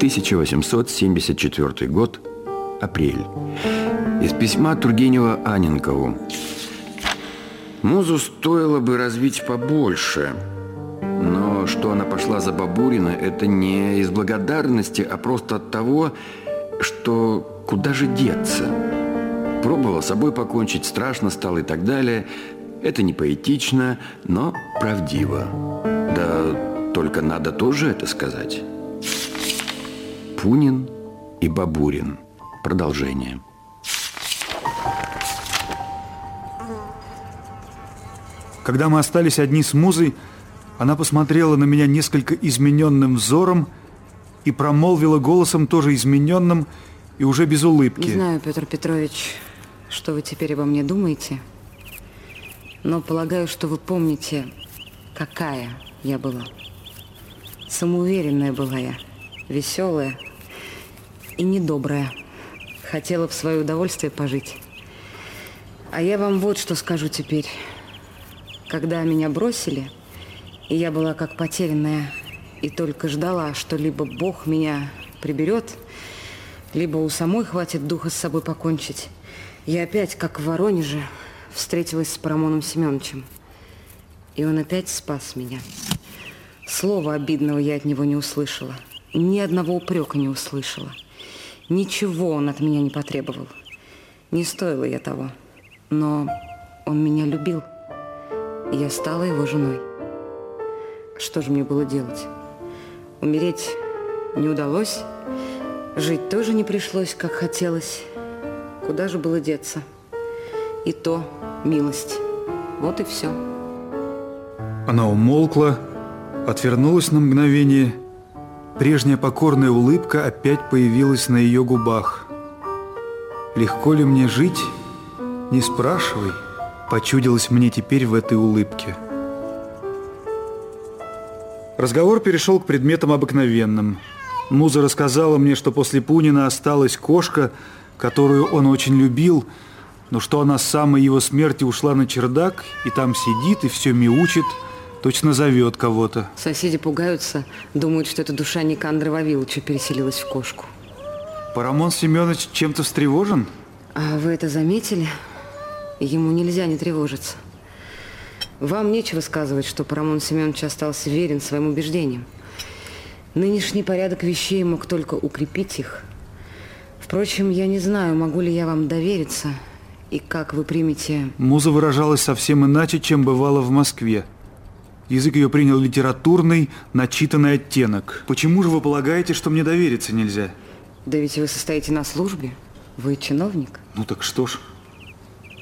1874 год, апрель. Из письма Тургенева Аненкову. Музу стоило бы развить побольше, но что она пошла за Бабурина, это не из благодарности, а просто от того, что куда же деться. Пробовала собой покончить, страшно стало и так далее. Это не поэтично, но правдиво. Да только надо тоже это сказать. Пунин и Бабурин. Продолжение. Когда мы остались одни с Музой, она посмотрела на меня несколько измененным взором и промолвила голосом тоже измененным и уже без улыбки. Не знаю, Петр Петрович, что вы теперь обо мне думаете, но полагаю, что вы помните, какая я была. Самоуверенная была я, веселая, и недобрая. Хотела в свое удовольствие пожить. А я вам вот что скажу теперь. Когда меня бросили, и я была как потерянная, и только ждала, что либо Бог меня приберет, либо у самой хватит духа с собой покончить, я опять, как в Воронеже, встретилась с Парамоном Семеновичем. И он опять спас меня. Слова обидного я от него не услышала. Ни одного упрека не услышала. Ничего он от меня не потребовал. Не стоило я того. Но он меня любил. И я стала его женой. Что же мне было делать? Умереть не удалось. Жить тоже не пришлось, как хотелось. Куда же было деться? И то милость. Вот и все. Она умолкла, отвернулась на мгновение – Прежняя покорная улыбка опять появилась на ее губах. «Легко ли мне жить? Не спрашивай», – почудилось мне теперь в этой улыбке. Разговор перешел к предметам обыкновенным. Муза рассказала мне, что после Пунина осталась кошка, которую он очень любил, но что она с самой его смерти ушла на чердак и там сидит и все мяучит – Точно зовет кого-то. Соседи пугаются, думают, что это душа Никандра Вавиловича переселилась в кошку. Парамон Семенович чем-то встревожен? А вы это заметили? Ему нельзя не тревожиться. Вам нечего сказывать, что Парамон Семенович остался верен своим убеждениям. Нынешний порядок вещей мог только укрепить их. Впрочем, я не знаю, могу ли я вам довериться и как вы примете... Муза выражалась совсем иначе, чем бывало в Москве. Язык ее принял литературный, начитанный оттенок. Почему же вы полагаете, что мне довериться нельзя? Да ведь вы состоите на службе. Вы чиновник. Ну так что ж.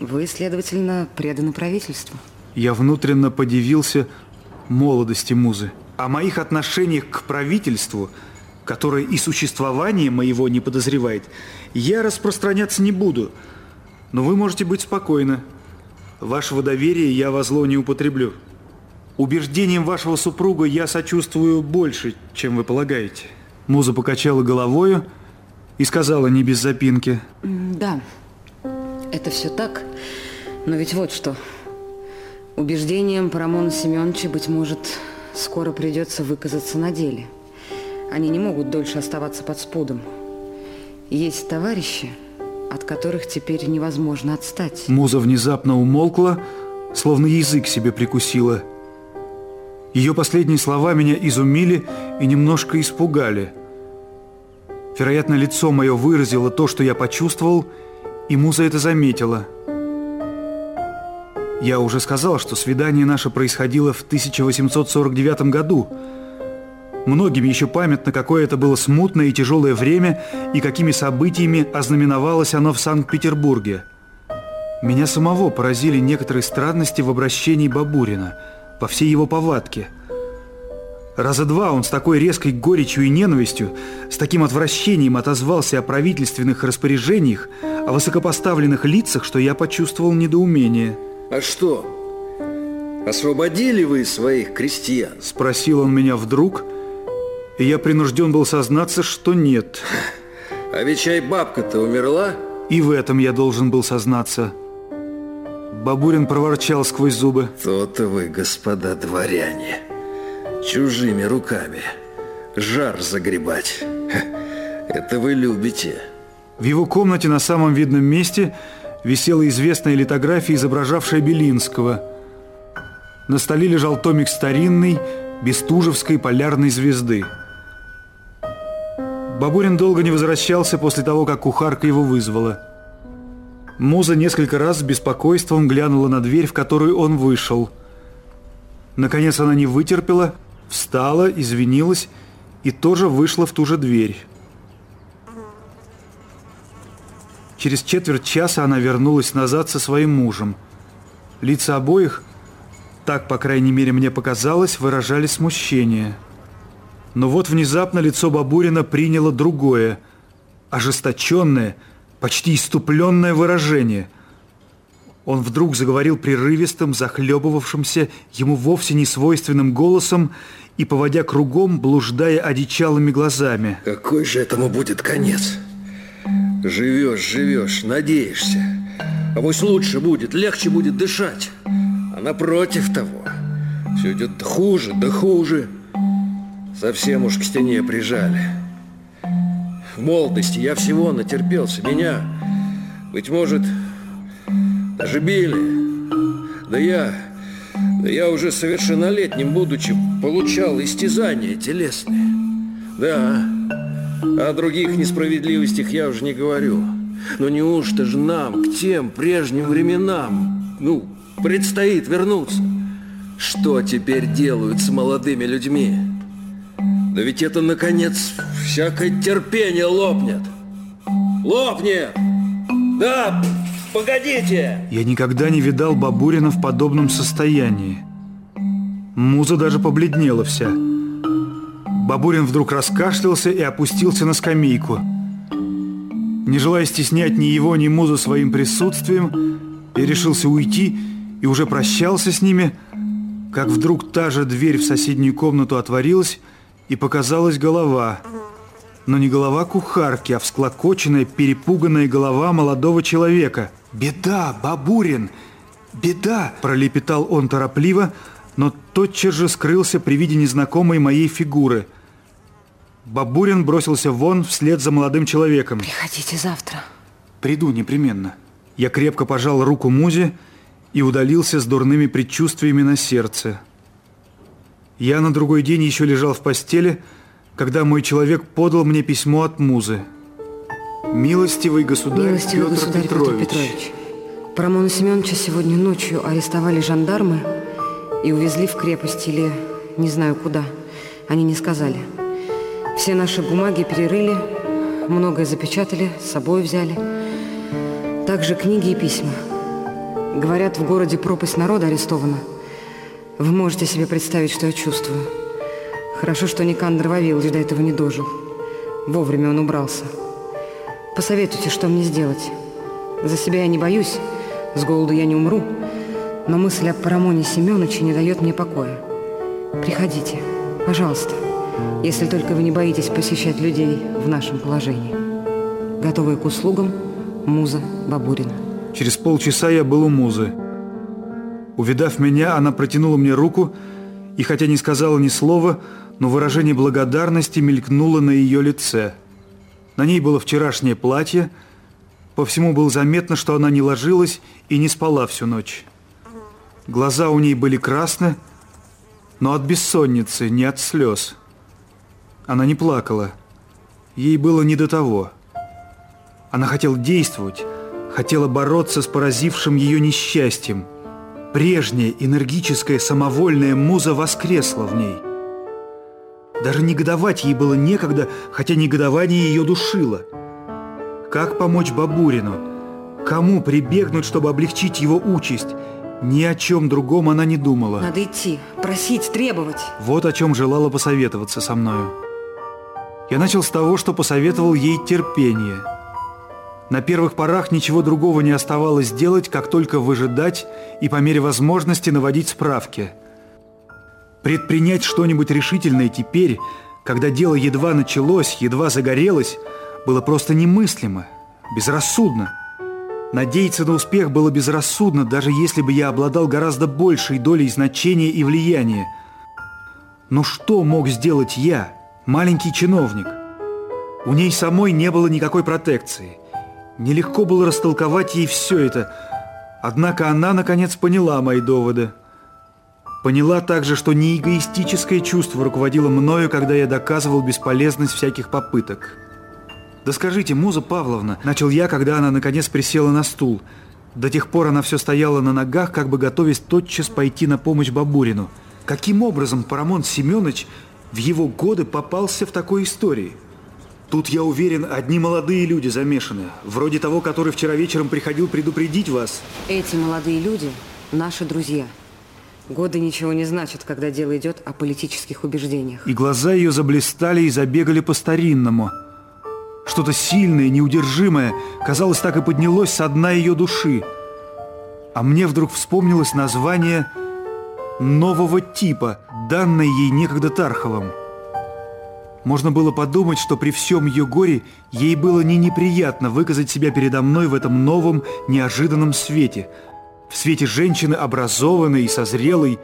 Вы, следовательно, преданы правительству. Я внутренно подивился молодости музы. О моих отношениях к правительству, которое и существование моего не подозревает, я распространяться не буду. Но вы можете быть спокойны. Вашего доверия я во зло не употреблю. Убеждением вашего супруга я сочувствую больше, чем вы полагаете. Муза покачала головою и сказала не без запинки. Да, это все так, но ведь вот что. Убеждением Парамона Семеновича, быть может, скоро придется выказаться на деле. Они не могут дольше оставаться под спудом. Есть товарищи, от которых теперь невозможно отстать. Муза внезапно умолкла, словно язык себе прикусила – ее последние слова меня изумили и немножко испугали. Вероятно, лицо мое выразило то, что я почувствовал, и Муза это заметила. Я уже сказал, что свидание наше происходило в 1849 году. Многим еще памятно, какое это было смутное и тяжелое время, и какими событиями ознаменовалось оно в Санкт-Петербурге. Меня самого поразили некоторые странности в обращении Бабурина – по всей его повадке. Раза два он с такой резкой горечью и ненавистью, с таким отвращением отозвался о правительственных распоряжениях, о высокопоставленных лицах, что я почувствовал недоумение. «А что, освободили вы своих крестьян?» Спросил он меня вдруг, и я принужден был сознаться, что нет. «А ведь чай бабка-то умерла?» И в этом я должен был сознаться – Бабурин проворчал сквозь зубы. То-то вы, господа дворяне, чужими руками жар загребать. Это вы любите. В его комнате на самом видном месте висела известная литография, изображавшая Белинского. На столе лежал томик старинный Бестужевской полярной звезды. Бабурин долго не возвращался после того, как кухарка его вызвала. Муза несколько раз с беспокойством глянула на дверь, в которую он вышел. Наконец она не вытерпела, встала, извинилась и тоже вышла в ту же дверь. Через четверть часа она вернулась назад со своим мужем. Лица обоих, так, по крайней мере, мне показалось, выражали смущение. Но вот внезапно лицо Бабурина приняло другое, ожесточенное, почти иступленное выражение. Он вдруг заговорил прерывистым, захлебывавшимся, ему вовсе не свойственным голосом и, поводя кругом, блуждая одичалыми глазами. Какой же этому будет конец? Живешь, живешь, надеешься. А пусть лучше будет, легче будет дышать. А напротив того, все идет хуже, да хуже. Совсем уж к стене прижали. Молодости я всего натерпелся. Меня, быть может, даже били. Да я, да я уже совершеннолетним будучи, получал истязания телесные. Да, о других несправедливостях я уже не говорю. Но неужто же нам, к тем прежним временам, ну, предстоит вернуться? Что теперь делают с молодыми людьми? Да ведь это, наконец, всякое терпение лопнет. Лопнет! Да, погодите! Я никогда не видал Бабурина в подобном состоянии. Муза даже побледнела вся. Бабурин вдруг раскашлялся и опустился на скамейку. Не желая стеснять ни его, ни Музу своим присутствием, я решился уйти и уже прощался с ними, как вдруг та же дверь в соседнюю комнату отворилась, и показалась голова. Но не голова кухарки, а всклокоченная, перепуганная голова молодого человека. «Беда, Бабурин! Беда!» – пролепетал он торопливо, но тотчас же скрылся при виде незнакомой моей фигуры – Бабурин бросился вон вслед за молодым человеком. Приходите завтра. Приду непременно. Я крепко пожал руку Музе и удалился с дурными предчувствиями на сердце. Я на другой день еще лежал в постели, когда мой человек подал мне письмо от Музы. «Милостивый государь, Милостивый Петр, государь Петрович. Петр Петрович, Парамона Семеновича сегодня ночью арестовали жандармы и увезли в крепость или не знаю куда. Они не сказали. Все наши бумаги перерыли, многое запечатали, с собой взяли. Также книги и письма. Говорят, в городе пропасть народа арестована. Вы можете себе представить, что я чувствую. Хорошо, что Никандр Вавилович до этого не дожил. Вовремя он убрался. Посоветуйте, что мне сделать. За себя я не боюсь, с голоду я не умру, но мысль о Парамоне Семеновиче не дает мне покоя. Приходите, пожалуйста если только вы не боитесь посещать людей в нашем положении. Готовая к услугам, Муза Бабурина. Через полчаса я был у Музы. Увидав меня, она протянула мне руку, и хотя не сказала ни слова, но выражение благодарности мелькнуло на ее лице. На ней было вчерашнее платье, по всему было заметно, что она не ложилась и не спала всю ночь. Глаза у ней были красны, но от бессонницы, не от слез. Она не плакала. Ей было не до того. Она хотела действовать, хотела бороться с поразившим ее несчастьем. Прежняя энергическая самовольная муза воскресла в ней. Даже негодовать ей было некогда, хотя негодование ее душило. Как помочь Бабурину? Кому прибегнуть, чтобы облегчить его участь? Ни о чем другом она не думала. Надо идти, просить, требовать. Вот о чем желала посоветоваться со мною. Я начал с того, что посоветовал ей терпение. На первых порах ничего другого не оставалось делать, как только выжидать и по мере возможности наводить справки. Предпринять что-нибудь решительное теперь, когда дело едва началось, едва загорелось, было просто немыслимо, безрассудно. Надеяться на успех было безрассудно, даже если бы я обладал гораздо большей долей значения и влияния. Но что мог сделать я – маленький чиновник. У ней самой не было никакой протекции. Нелегко было растолковать ей все это, однако она, наконец, поняла мои доводы. Поняла также, что не эгоистическое чувство руководило мною, когда я доказывал бесполезность всяких попыток. «Да скажите, Муза Павловна», – начал я, когда она, наконец, присела на стул. До тех пор она все стояла на ногах, как бы готовясь тотчас пойти на помощь Бабурину. Каким образом Парамон Семенович в его годы попался в такой истории? Тут, я уверен, одни молодые люди замешаны, вроде того, который вчера вечером приходил предупредить вас. Эти молодые люди – наши друзья. Годы ничего не значат, когда дело идет о политических убеждениях. И глаза ее заблистали и забегали по-старинному. Что-то сильное, неудержимое, казалось, так и поднялось со дна ее души. А мне вдруг вспомнилось название нового типа, данное ей некогда Тарховым. Можно было подумать, что при всем ее горе ей было не неприятно выказать себя передо мной в этом новом, неожиданном свете – в свете женщины образованной и созрелой,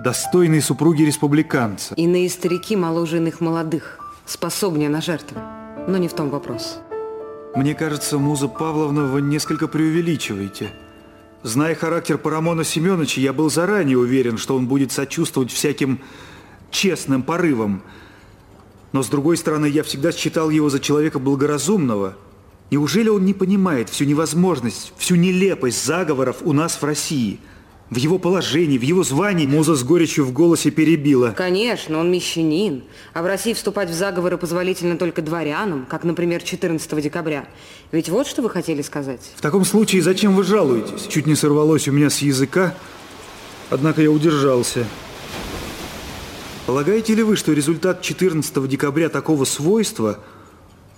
достойной супруги республиканца. Иные старики моложе иных молодых, способнее на жертвы. Но не в том вопрос. Мне кажется, Муза Павловна, вы несколько преувеличиваете. Зная характер Парамона Семеновича, я был заранее уверен, что он будет сочувствовать всяким честным порывам. Но, с другой стороны, я всегда считал его за человека благоразумного – Неужели он не понимает всю невозможность, всю нелепость заговоров у нас в России? В его положении, в его звании Муза с горечью в голосе перебила. Конечно, он мещанин. А в России вступать в заговоры позволительно только дворянам, как, например, 14 декабря. Ведь вот что вы хотели сказать. В таком случае зачем вы жалуетесь? Чуть не сорвалось у меня с языка, однако я удержался. Полагаете ли вы, что результат 14 декабря такого свойства –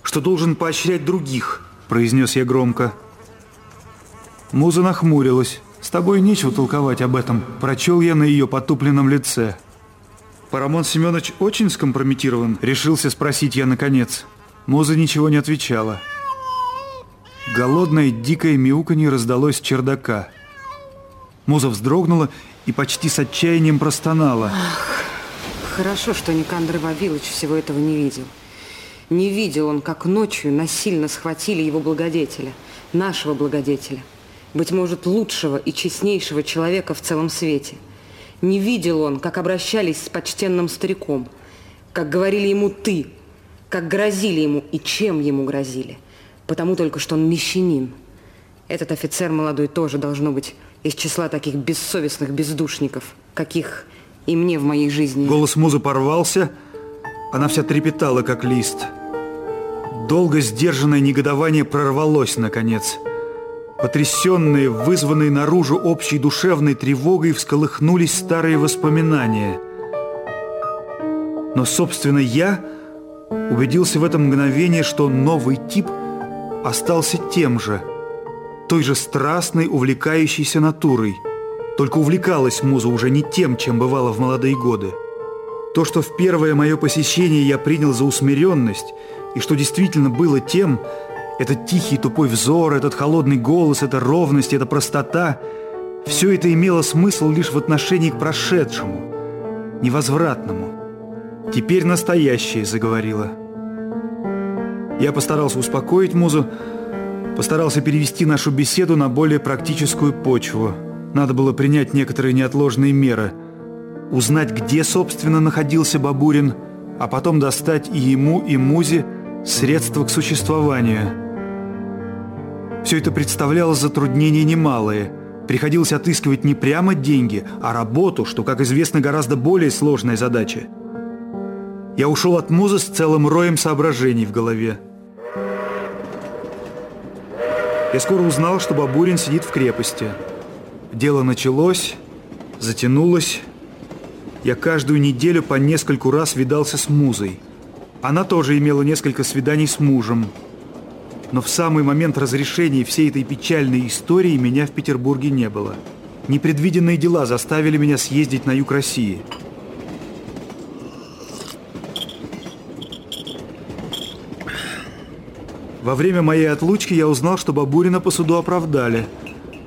что должен поощрять других», – произнес я громко. Муза нахмурилась. «С тобой нечего толковать об этом», – прочел я на ее потупленном лице. «Парамон Семенович очень скомпрометирован?» – решился спросить я наконец. Муза ничего не отвечала. Голодное дикое мяуканье раздалось с чердака. Муза вздрогнула и почти с отчаянием простонала. Ах, хорошо, что Никандр Вавилович всего этого не видел. Не видел он, как ночью насильно схватили его благодетеля, нашего благодетеля, быть может, лучшего и честнейшего человека в целом свете. Не видел он, как обращались с почтенным стариком, как говорили ему «ты», как грозили ему и чем ему грозили. Потому только, что он мещанин. Этот офицер молодой тоже должно быть из числа таких бессовестных бездушников, каких и мне в моей жизни. Голос музы порвался, она вся трепетала, как лист. Долго сдержанное негодование прорвалось, наконец. Потрясенные, вызванные наружу общей душевной тревогой, всколыхнулись старые воспоминания. Но, собственно, я убедился в этом мгновение, что новый тип остался тем же, той же страстной, увлекающейся натурой. Только увлекалась муза уже не тем, чем бывало в молодые годы. То, что в первое мое посещение я принял за усмиренность – и что действительно было тем, этот тихий тупой взор, этот холодный голос, эта ровность, эта простота, все это имело смысл лишь в отношении к прошедшему, невозвратному. Теперь настоящее заговорило. Я постарался успокоить музу, постарался перевести нашу беседу на более практическую почву. Надо было принять некоторые неотложные меры. Узнать, где, собственно, находился Бабурин, а потом достать и ему, и Музе средства к существованию. Все это представляло затруднения немалые. Приходилось отыскивать не прямо деньги, а работу, что, как известно, гораздо более сложная задача. Я ушел от музы с целым роем соображений в голове. Я скоро узнал, что Бабурин сидит в крепости. Дело началось, затянулось. Я каждую неделю по нескольку раз видался с музой – она тоже имела несколько свиданий с мужем. Но в самый момент разрешения всей этой печальной истории меня в Петербурге не было. Непредвиденные дела заставили меня съездить на юг России. Во время моей отлучки я узнал, что Бабурина по суду оправдали.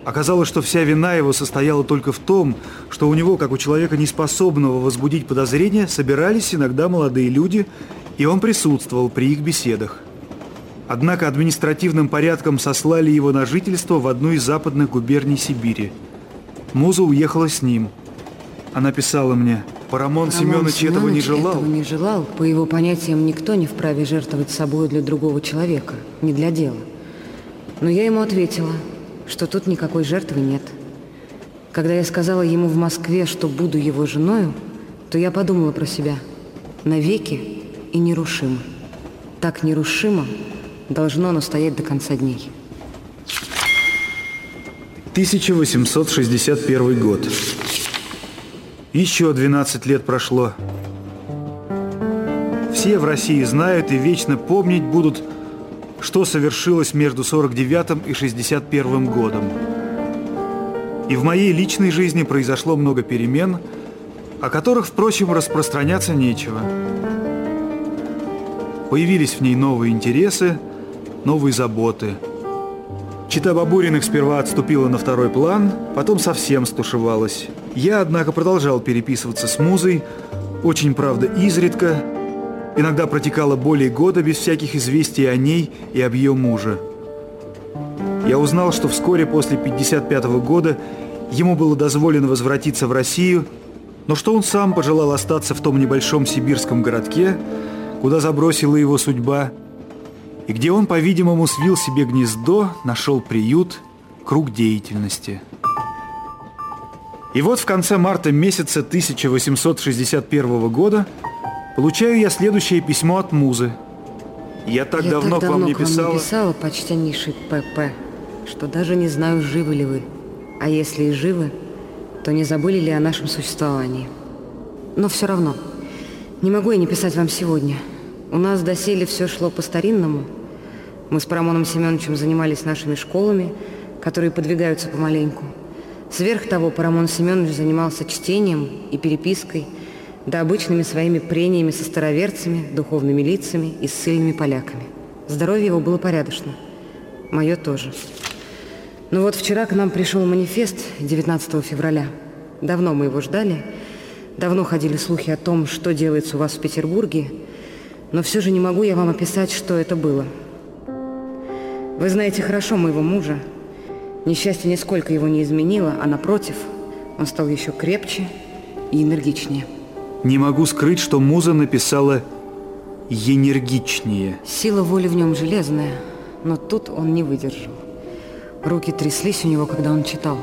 Оказалось, что вся вина его состояла только в том, что у него, как у человека неспособного возбудить подозрения, собирались иногда молодые люди и он присутствовал при их беседах. Однако административным порядком сослали его на жительство в одну из западных губерний Сибири. Муза уехала с ним. Она писала мне, Парамон, Парамон Семенович этого не желал. этого не желал. По его понятиям, никто не вправе жертвовать собой для другого человека, не для дела. Но я ему ответила, что тут никакой жертвы нет. Когда я сказала ему в Москве, что буду его женою, то я подумала про себя. Навеки и нерушимо. Так нерушимо должно оно стоять до конца дней. 1861 год. Еще 12 лет прошло. Все в России знают и вечно помнить будут, что совершилось между 49 и 61 годом. И в моей личной жизни произошло много перемен, о которых, впрочем, распространяться нечего. Появились в ней новые интересы, новые заботы. Чита Бабуриных сперва отступила на второй план, потом совсем стушевалась. Я, однако, продолжал переписываться с музой, очень, правда, изредка. Иногда протекало более года без всяких известий о ней и об ее муже. Я узнал, что вскоре после 55 года ему было дозволено возвратиться в Россию, но что он сам пожелал остаться в том небольшом сибирском городке, куда забросила его судьба, и где он, по-видимому, свил себе гнездо, нашел приют, круг деятельности. И вот в конце марта месяца 1861 года получаю я следующее письмо от Музы. Я так я давно, так к вам не к вам писала. не писала, почтеннейший ПП, что даже не знаю, живы ли вы. А если и живы, то не забыли ли о нашем существовании. Но все равно, не могу я не писать вам сегодня. У нас доселе все шло по-старинному. Мы с Парамоном Семеновичем занимались нашими школами, которые подвигаются помаленьку. Сверх того, Парамон Семенович занимался чтением и перепиской, да обычными своими прениями со староверцами, духовными лицами и ссыльными поляками. Здоровье его было порядочно. Мое тоже. Ну вот вчера к нам пришел манифест 19 февраля. Давно мы его ждали. Давно ходили слухи о том, что делается у вас в Петербурге. Но все же не могу я вам описать, что это было. Вы знаете хорошо моего мужа. Несчастье нисколько его не изменило, а напротив, он стал еще крепче и энергичнее. Не могу скрыть, что Муза написала «енергичнее». Сила воли в нем железная, но тут он не выдержал. Руки тряслись у него, когда он читал.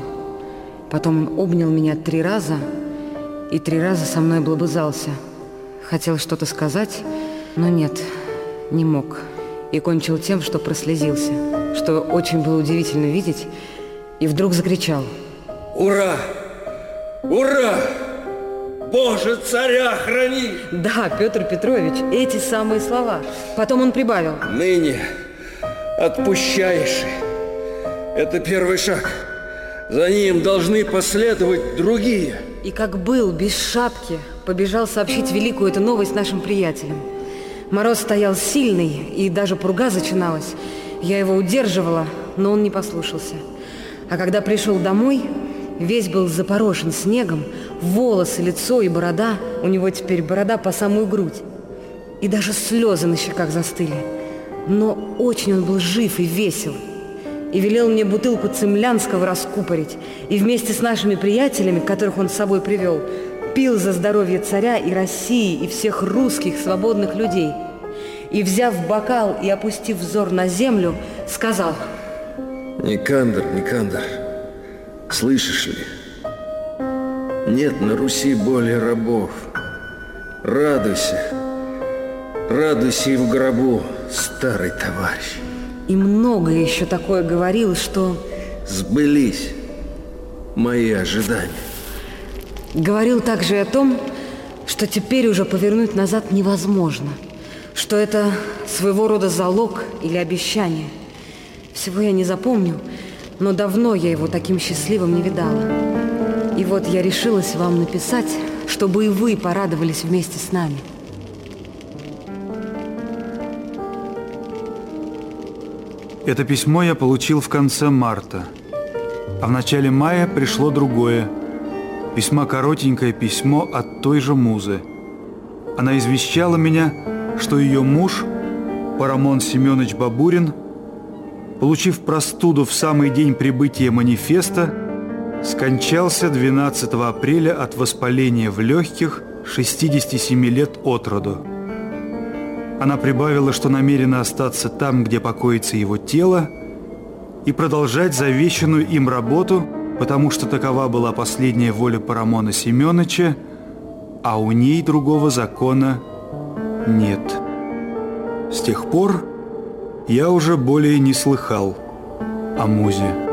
Потом он обнял меня три раза и три раза со мной облобызался. Хотел что-то сказать, но нет, не мог. И кончил тем, что прослезился, что очень было удивительно видеть, и вдруг закричал. Ура! Ура! Боже, царя храни! Да, Петр Петрович, эти самые слова. Потом он прибавил. Ныне отпущаешь. Это первый шаг. За ним должны последовать другие. И как был, без шапки, побежал сообщить великую эту новость нашим приятелям. Мороз стоял сильный, и даже пурга начиналась. Я его удерживала, но он не послушался. А когда пришел домой, весь был запорошен снегом, волосы, лицо и борода, у него теперь борода по самую грудь. И даже слезы на щеках застыли. Но очень он был жив и весел. И велел мне бутылку цемлянского раскупорить. И вместе с нашими приятелями, которых он с собой привел, пил за здоровье царя и России, и всех русских свободных людей. И, взяв бокал и опустив взор на землю, сказал – Никандр, Никандр, слышишь ли? Нет на Руси более рабов. Радуйся, радуйся и в гробу, старый товарищ. И многое еще такое говорил, что... Сбылись мои ожидания. Говорил также о том, что теперь уже повернуть назад невозможно, что это своего рода залог или обещание – всего я не запомню, но давно я его таким счастливым не видала. И вот я решилась вам написать, чтобы и вы порадовались вместе с нами. Это письмо я получил в конце марта. А в начале мая пришло другое. Весьма коротенькое письмо от той же музы. Она извещала меня, что ее муж, Парамон Семенович Бабурин, получив простуду в самый день прибытия манифеста, скончался 12 апреля от воспаления в легких 67 лет от роду. Она прибавила, что намерена остаться там, где покоится его тело, и продолжать завещанную им работу, потому что такова была последняя воля Парамона Семеновича, а у ней другого закона нет. С тех пор я уже более не слыхал о музе.